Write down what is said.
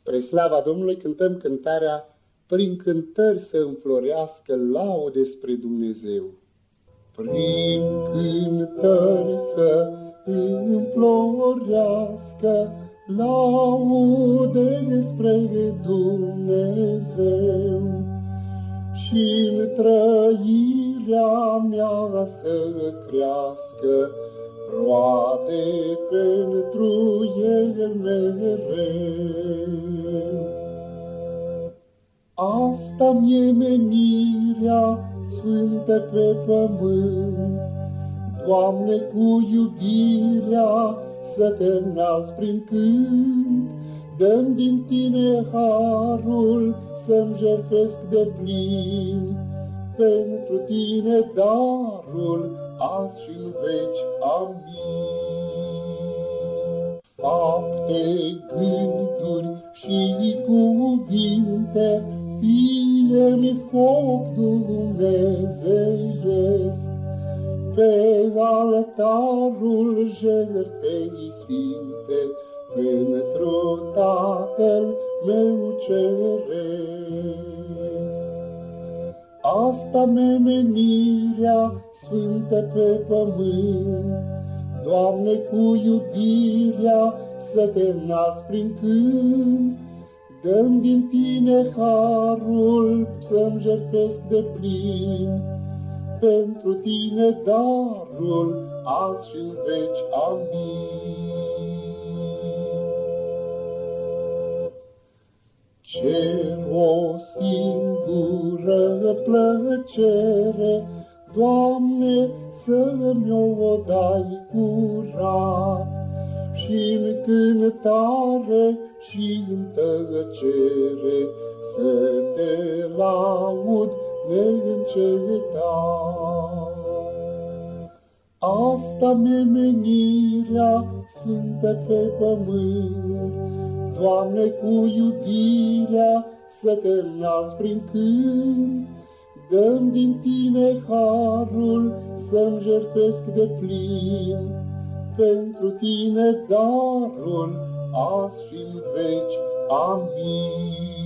Spre slava Domnului cântăm cântarea Prin cântări să înflorească laude spre Dumnezeu. Prin cântări să înflorească laude spre Dumnezeu și în trăirea mea să crească roade pentru el mereu. Asta mi-e menirea sfântă pe pământ, Doamne, cu iubirea să te înalți prin cânt, Dăm din tine harul să-mi jertfesc de plin, Pentru tine darul azi și în veci. Amin. Fapte, gânduri și cuvinte, fie-mi foc dumnezeiesc, pe altarul jertfei sfinte, pentru Tatăl meu ceresc. Asta menirea sfântă pe pământ, Doamne, cu iubirea să te înalți prin cânt, Dăm din tine harul să-mi jertfesc de plin, Pentru tine darul azi și în veci. Amin. Cer o singură plăcere, Doamne, să mi-o dai curat, Și-n cântare și-n tăcere, Să te laud neîncetat. Asta mi-e menirea sfântă pe pământ, Doamne, cu iubirea să te înalți prin cânt, Dăm din tine harul să-mi jertfesc de plin, Pentru tine darul azi și în veci. Amin.